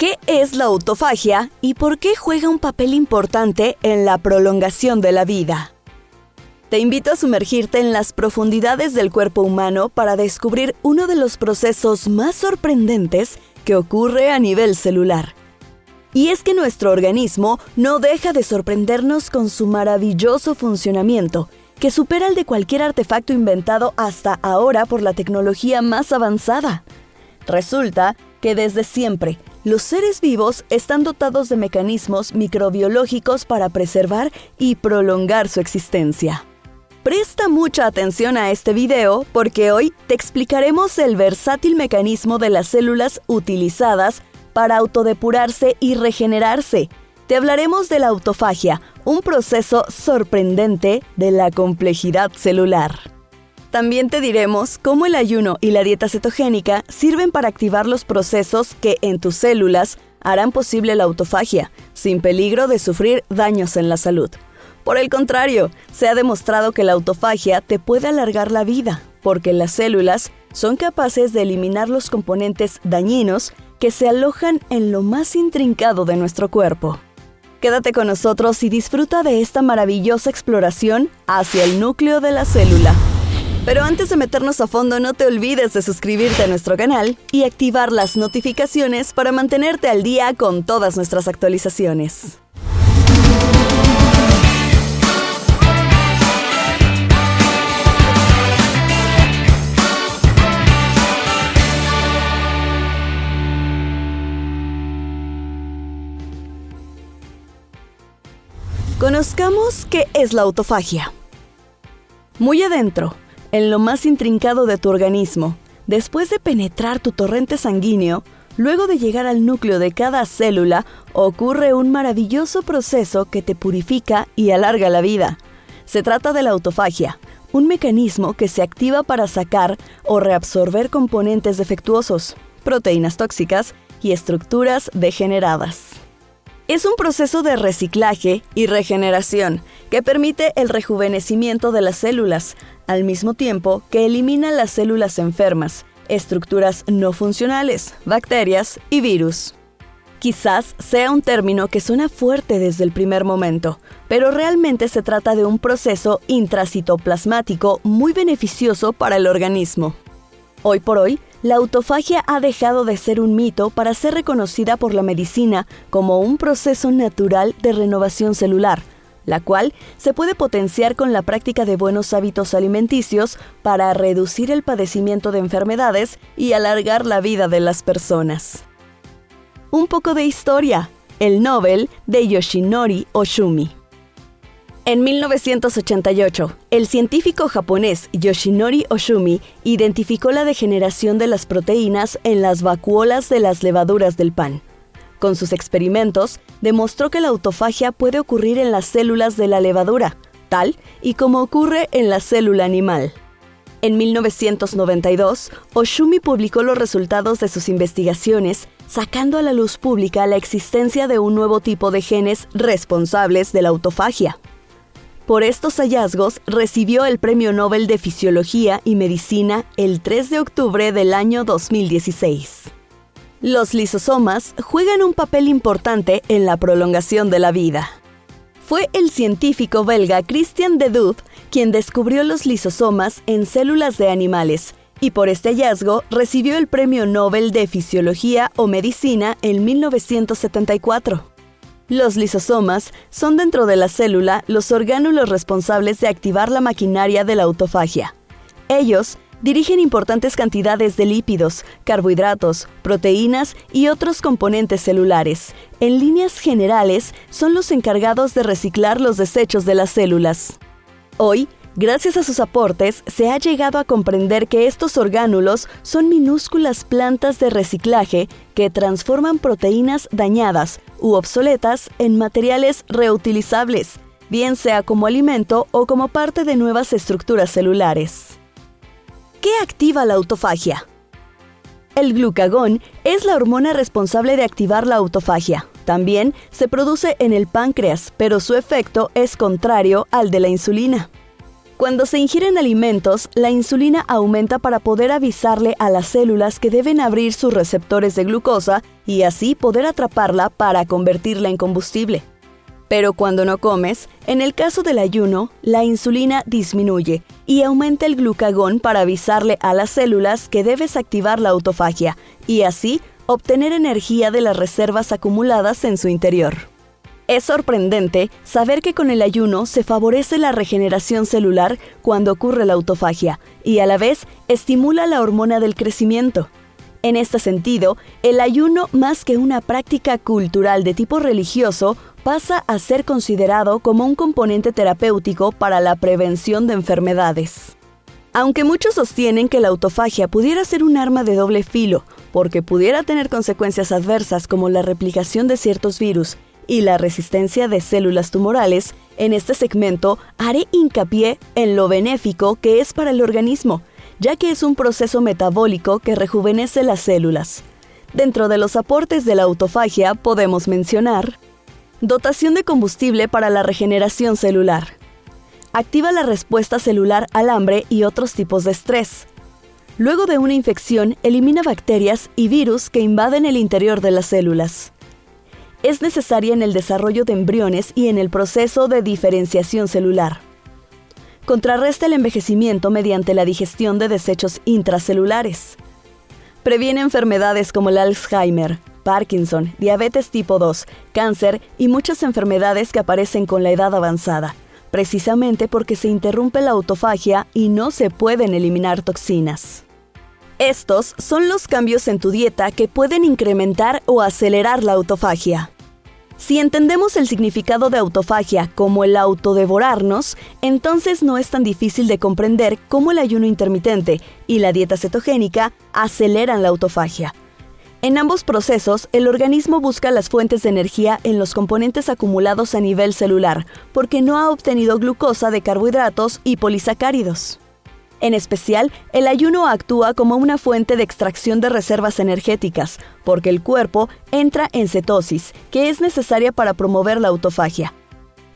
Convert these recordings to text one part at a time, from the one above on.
¿Qué es la autofagia y por qué juega un papel importante en la prolongación de la vida? Te invito a sumergirte en las profundidades del cuerpo humano para descubrir uno de los procesos más sorprendentes que ocurre a nivel celular. Y es que nuestro organismo no deja de sorprendernos con su maravilloso funcionamiento, que supera el de cualquier artefacto inventado hasta ahora por la tecnología más avanzada. Resulta que desde siempre los seres vivos están dotados de mecanismos microbiológicos para preservar y prolongar su existencia. Presta mucha atención a este video porque hoy te explicaremos el versátil mecanismo de las células utilizadas para autodepurarse y regenerarse. Te hablaremos de la autofagia, un proceso sorprendente de la complejidad celular. También te diremos cómo el ayuno y la dieta cetogénica sirven para activar los procesos que en tus células harán posible la autofagia, sin peligro de sufrir daños en la salud. Por el contrario, se ha demostrado que la autofagia te puede alargar la vida, porque las células son capaces de eliminar los componentes dañinos que se alojan en lo más intrincado de nuestro cuerpo. Quédate con nosotros y disfruta de esta maravillosa exploración hacia el núcleo de la célula. Pero antes de meternos a fondo, no te olvides de suscribirte a nuestro canal y activar las notificaciones para mantenerte al día con todas nuestras actualizaciones. Conozcamos qué es la autofagia. Muy adentro, en lo más intrincado de tu organismo, después de penetrar tu torrente sanguíneo, luego de llegar al núcleo de cada célula, ocurre un maravilloso proceso que te purifica y alarga la vida. Se trata de la autofagia, un mecanismo que se activa para sacar o reabsorber componentes defectuosos, proteínas tóxicas y estructuras degeneradas. Es un proceso de reciclaje y regeneración que permite el rejuvenecimiento de las células, al mismo tiempo que elimina las células enfermas, estructuras no funcionales, bacterias y virus. Quizás sea un término que suena fuerte desde el primer momento, pero realmente se trata de un proceso intracitoplasmático muy beneficioso para el organismo. Hoy por hoy, la autofagia ha dejado de ser un mito para ser reconocida por la medicina como un proceso natural de renovación celular, la cual se puede potenciar con la práctica de buenos hábitos alimenticios para reducir el padecimiento de enfermedades y alargar la vida de las personas. Un poco de historia. El Nobel de Yoshinori Oshumi. En 1988, el científico japonés Yoshinori Oshumi identificó la degeneración de las proteínas en las vacuolas de las levaduras del pan. Con sus experimentos, demostró que la autofagia puede ocurrir en las células de la levadura, tal y como ocurre en la célula animal. En 1992, Oshumi publicó los resultados de sus investigaciones, sacando a la luz pública la existencia de un nuevo tipo de genes responsables de la autofagia. Por estos hallazgos recibió el Premio Nobel de Fisiología y Medicina el 3 de octubre del año 2016. Los lisosomas juegan un papel importante en la prolongación de la vida. Fue el científico belga Christian de Duve quien descubrió los lisosomas en células de animales y por este hallazgo recibió el Premio Nobel de Fisiología o Medicina en 1974. Los lisosomas son dentro de la célula los orgánulos responsables de activar la maquinaria de la autofagia. Ellos dirigen importantes cantidades de lípidos, carbohidratos, proteínas y otros componentes celulares. En líneas generales, son los encargados de reciclar los desechos de las células. Hoy, Gracias a sus aportes, se ha llegado a comprender que estos orgánulos son minúsculas plantas de reciclaje que transforman proteínas dañadas u obsoletas en materiales reutilizables, bien sea como alimento o como parte de nuevas estructuras celulares. ¿Qué activa la autofagia? El glucagón es la hormona responsable de activar la autofagia. También se produce en el páncreas, pero su efecto es contrario al de la insulina. Cuando se ingieren alimentos, la insulina aumenta para poder avisarle a las células que deben abrir sus receptores de glucosa y así poder atraparla para convertirla en combustible. Pero cuando no comes, en el caso del ayuno, la insulina disminuye y aumenta el glucagón para avisarle a las células que debes activar la autofagia y así obtener energía de las reservas acumuladas en su interior. Es sorprendente saber que con el ayuno se favorece la regeneración celular cuando ocurre la autofagia y a la vez estimula la hormona del crecimiento. En este sentido, el ayuno, más que una práctica cultural de tipo religioso, pasa a ser considerado como un componente terapéutico para la prevención de enfermedades. Aunque muchos sostienen que la autofagia pudiera ser un arma de doble filo, porque pudiera tener consecuencias adversas como la replicación de ciertos virus y la resistencia de células tumorales, en este segmento haré hincapié en lo benéfico que es para el organismo, ya que es un proceso metabólico que rejuvenece las células. Dentro de los aportes de la autofagia podemos mencionar dotación de combustible para la regeneración celular. Activa la respuesta celular al hambre y otros tipos de estrés. Luego de una infección, elimina bacterias y virus que invaden el interior de las células es necesaria en el desarrollo de embriones y en el proceso de diferenciación celular. Contrarresta el envejecimiento mediante la digestión de desechos intracelulares. Previene enfermedades como el Alzheimer, Parkinson, diabetes tipo 2, cáncer y muchas enfermedades que aparecen con la edad avanzada, precisamente porque se interrumpe la autofagia y no se pueden eliminar toxinas. Estos son los cambios en tu dieta que pueden incrementar o acelerar la autofagia. Si entendemos el significado de autofagia como el autodevorarnos, entonces no es tan difícil de comprender cómo el ayuno intermitente y la dieta cetogénica aceleran la autofagia. En ambos procesos, el organismo busca las fuentes de energía en los componentes acumulados a nivel celular, porque no ha obtenido glucosa de carbohidratos y polisacáridos. En especial, el ayuno actúa como una fuente de extracción de reservas energéticas, porque el cuerpo entra en cetosis, que es necesaria para promover la autofagia.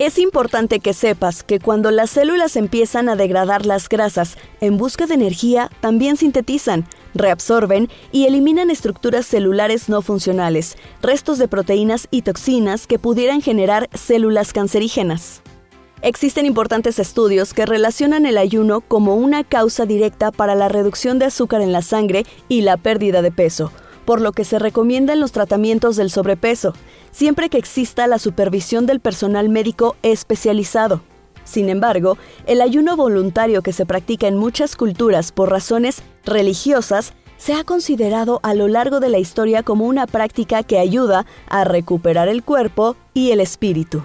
Es importante que sepas que cuando las células empiezan a degradar las grasas en busca de energía, también sintetizan, reabsorben y eliminan estructuras celulares no funcionales, restos de proteínas y toxinas que pudieran generar células cancerígenas. Existen importantes estudios que relacionan el ayuno como una causa directa para la reducción de azúcar en la sangre y la pérdida de peso, por lo que se recomiendan los tratamientos del sobrepeso, siempre que exista la supervisión del personal médico especializado. Sin embargo, el ayuno voluntario que se practica en muchas culturas por razones religiosas se ha considerado a lo largo de la historia como una práctica que ayuda a recuperar el cuerpo y el espíritu.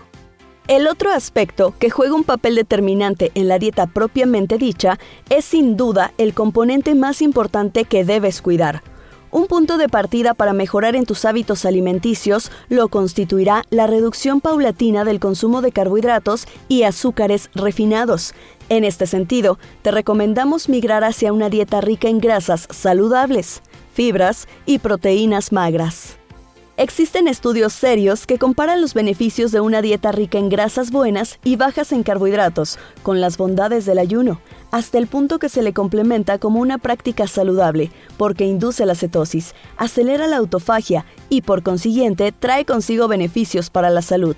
El otro aspecto que juega un papel determinante en la dieta propiamente dicha es sin duda el componente más importante que debes cuidar. Un punto de partida para mejorar en tus hábitos alimenticios lo constituirá la reducción paulatina del consumo de carbohidratos y azúcares refinados. En este sentido, te recomendamos migrar hacia una dieta rica en grasas saludables, fibras y proteínas magras. Existen estudios serios que comparan los beneficios de una dieta rica en grasas buenas y bajas en carbohidratos con las bondades del ayuno, hasta el punto que se le complementa como una práctica saludable, porque induce la cetosis, acelera la autofagia y por consiguiente trae consigo beneficios para la salud.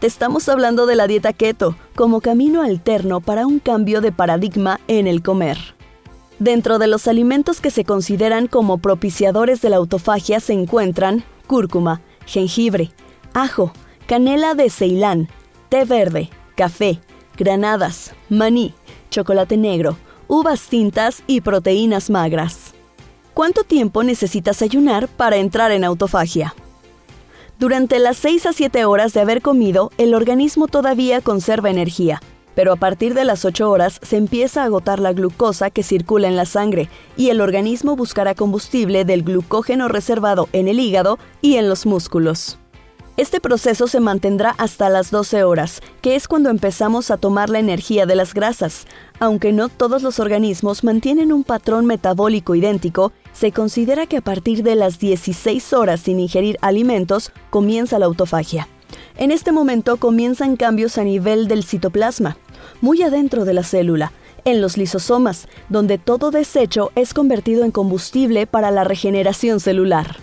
Te estamos hablando de la dieta keto como camino alterno para un cambio de paradigma en el comer. Dentro de los alimentos que se consideran como propiciadores de la autofagia se encuentran cúrcuma, jengibre, ajo, canela de Ceilán, té verde, café, granadas, maní, chocolate negro, uvas tintas y proteínas magras. ¿Cuánto tiempo necesitas ayunar para entrar en autofagia? Durante las 6 a 7 horas de haber comido, el organismo todavía conserva energía, pero a partir de las 8 horas se empieza a agotar la glucosa que circula en la sangre y el organismo buscará combustible del glucógeno reservado en el hígado y en los músculos. Este proceso se mantendrá hasta las 12 horas, que es cuando empezamos a tomar la energía de las grasas. Aunque no todos los organismos mantienen un patrón metabólico idéntico, se considera que a partir de las 16 horas sin ingerir alimentos comienza la autofagia. En este momento comienzan cambios a nivel del citoplasma, muy adentro de la célula, en los lisosomas, donde todo desecho es convertido en combustible para la regeneración celular.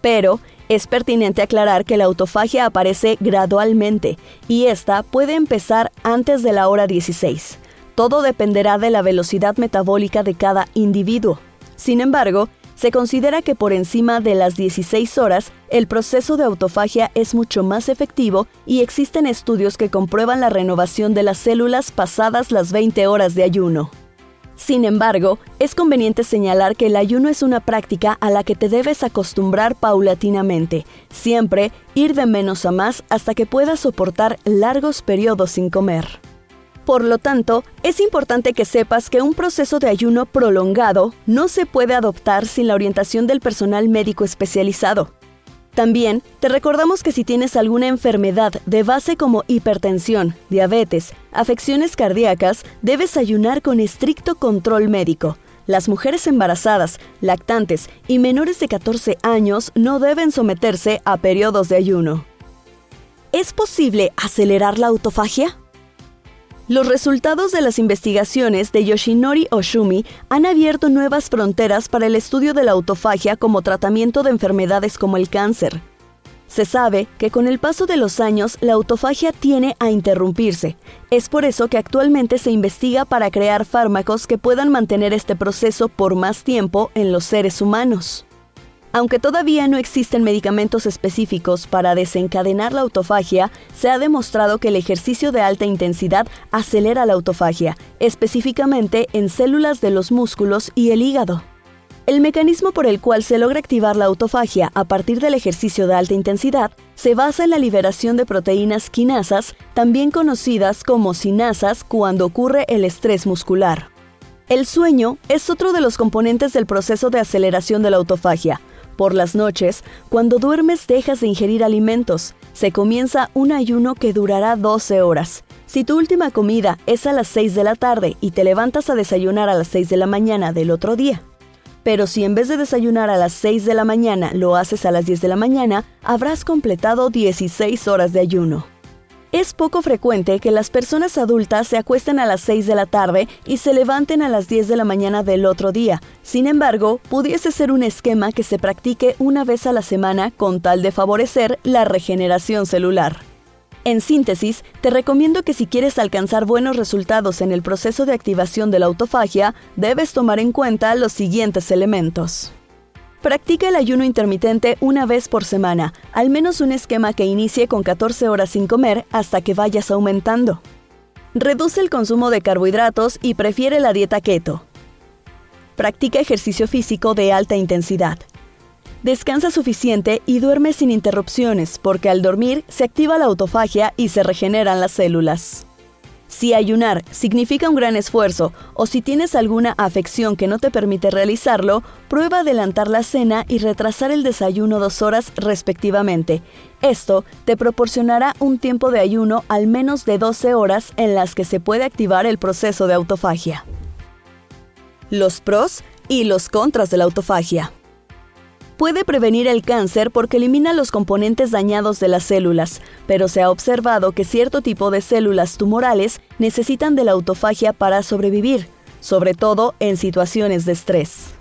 Pero es pertinente aclarar que la autofagia aparece gradualmente y esta puede empezar antes de la hora 16. Todo dependerá de la velocidad metabólica de cada individuo. Sin embargo, se considera que por encima de las 16 horas el proceso de autofagia es mucho más efectivo y existen estudios que comprueban la renovación de las células pasadas las 20 horas de ayuno. Sin embargo, es conveniente señalar que el ayuno es una práctica a la que te debes acostumbrar paulatinamente, siempre ir de menos a más hasta que puedas soportar largos periodos sin comer. Por lo tanto, es importante que sepas que un proceso de ayuno prolongado no se puede adoptar sin la orientación del personal médico especializado. También te recordamos que si tienes alguna enfermedad de base como hipertensión, diabetes, afecciones cardíacas, debes ayunar con estricto control médico. Las mujeres embarazadas, lactantes y menores de 14 años no deben someterse a periodos de ayuno. ¿Es posible acelerar la autofagia? Los resultados de las investigaciones de Yoshinori Oshumi han abierto nuevas fronteras para el estudio de la autofagia como tratamiento de enfermedades como el cáncer. Se sabe que con el paso de los años la autofagia tiene a interrumpirse. Es por eso que actualmente se investiga para crear fármacos que puedan mantener este proceso por más tiempo en los seres humanos. Aunque todavía no existen medicamentos específicos para desencadenar la autofagia, se ha demostrado que el ejercicio de alta intensidad acelera la autofagia, específicamente en células de los músculos y el hígado. El mecanismo por el cual se logra activar la autofagia a partir del ejercicio de alta intensidad se basa en la liberación de proteínas quinasas, también conocidas como sinasas, cuando ocurre el estrés muscular. El sueño es otro de los componentes del proceso de aceleración de la autofagia, por las noches, cuando duermes dejas de ingerir alimentos. Se comienza un ayuno que durará 12 horas. Si tu última comida es a las 6 de la tarde y te levantas a desayunar a las 6 de la mañana del otro día. Pero si en vez de desayunar a las 6 de la mañana lo haces a las 10 de la mañana, habrás completado 16 horas de ayuno. Es poco frecuente que las personas adultas se acuesten a las 6 de la tarde y se levanten a las 10 de la mañana del otro día. Sin embargo, pudiese ser un esquema que se practique una vez a la semana con tal de favorecer la regeneración celular. En síntesis, te recomiendo que si quieres alcanzar buenos resultados en el proceso de activación de la autofagia, debes tomar en cuenta los siguientes elementos. Practica el ayuno intermitente una vez por semana, al menos un esquema que inicie con 14 horas sin comer hasta que vayas aumentando. Reduce el consumo de carbohidratos y prefiere la dieta keto. Practica ejercicio físico de alta intensidad. Descansa suficiente y duerme sin interrupciones porque al dormir se activa la autofagia y se regeneran las células. Si ayunar significa un gran esfuerzo o si tienes alguna afección que no te permite realizarlo, prueba adelantar la cena y retrasar el desayuno dos horas respectivamente. Esto te proporcionará un tiempo de ayuno al menos de 12 horas en las que se puede activar el proceso de autofagia. Los pros y los contras de la autofagia. Puede prevenir el cáncer porque elimina los componentes dañados de las células, pero se ha observado que cierto tipo de células tumorales necesitan de la autofagia para sobrevivir, sobre todo en situaciones de estrés.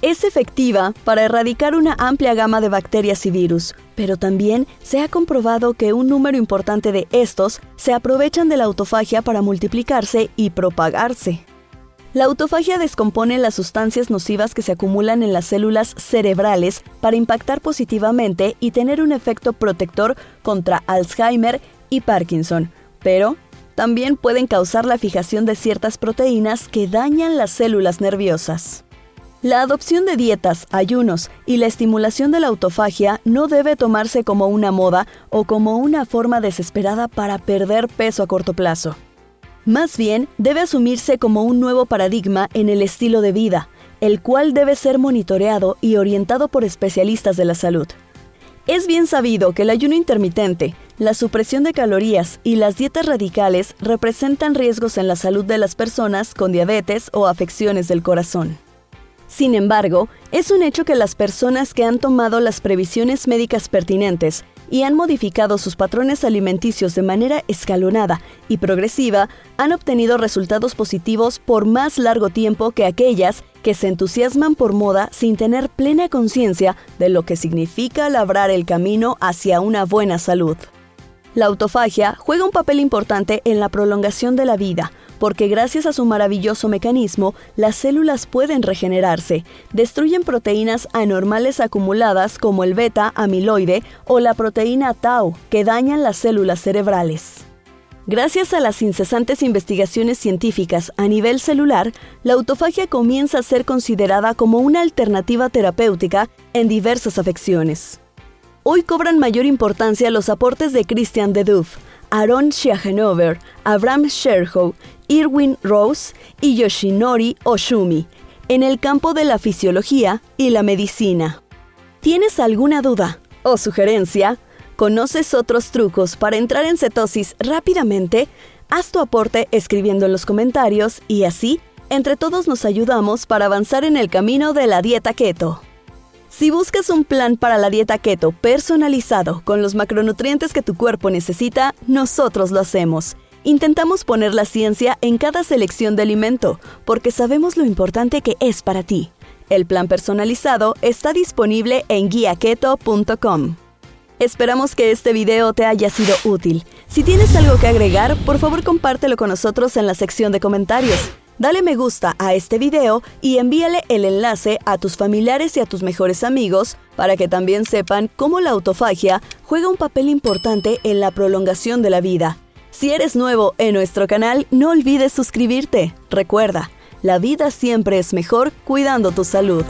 Es efectiva para erradicar una amplia gama de bacterias y virus, pero también se ha comprobado que un número importante de estos se aprovechan de la autofagia para multiplicarse y propagarse. La autofagia descompone las sustancias nocivas que se acumulan en las células cerebrales para impactar positivamente y tener un efecto protector contra Alzheimer y Parkinson, pero también pueden causar la fijación de ciertas proteínas que dañan las células nerviosas. La adopción de dietas, ayunos y la estimulación de la autofagia no debe tomarse como una moda o como una forma desesperada para perder peso a corto plazo. Más bien, debe asumirse como un nuevo paradigma en el estilo de vida, el cual debe ser monitoreado y orientado por especialistas de la salud. Es bien sabido que el ayuno intermitente, la supresión de calorías y las dietas radicales representan riesgos en la salud de las personas con diabetes o afecciones del corazón. Sin embargo, es un hecho que las personas que han tomado las previsiones médicas pertinentes y han modificado sus patrones alimenticios de manera escalonada y progresiva, han obtenido resultados positivos por más largo tiempo que aquellas que se entusiasman por moda sin tener plena conciencia de lo que significa labrar el camino hacia una buena salud. La autofagia juega un papel importante en la prolongación de la vida, porque gracias a su maravilloso mecanismo, las células pueden regenerarse, destruyen proteínas anormales acumuladas como el beta amiloide o la proteína tau, que dañan las células cerebrales. Gracias a las incesantes investigaciones científicas a nivel celular, la autofagia comienza a ser considerada como una alternativa terapéutica en diversas afecciones. Hoy cobran mayor importancia los aportes de Christian de Duff, Aaron Schachenover, Abraham Sherhow, Irwin Rose y Yoshinori Oshumi en el campo de la fisiología y la medicina. ¿Tienes alguna duda o sugerencia? ¿Conoces otros trucos para entrar en cetosis rápidamente? Haz tu aporte escribiendo en los comentarios y así, entre todos nos ayudamos para avanzar en el camino de la dieta keto. Si buscas un plan para la dieta keto personalizado con los macronutrientes que tu cuerpo necesita, nosotros lo hacemos. Intentamos poner la ciencia en cada selección de alimento, porque sabemos lo importante que es para ti. El plan personalizado está disponible en guiaketo.com. Esperamos que este video te haya sido útil. Si tienes algo que agregar, por favor compártelo con nosotros en la sección de comentarios. Dale me gusta a este video y envíale el enlace a tus familiares y a tus mejores amigos para que también sepan cómo la autofagia juega un papel importante en la prolongación de la vida. Si eres nuevo en nuestro canal, no olvides suscribirte. Recuerda, la vida siempre es mejor cuidando tu salud.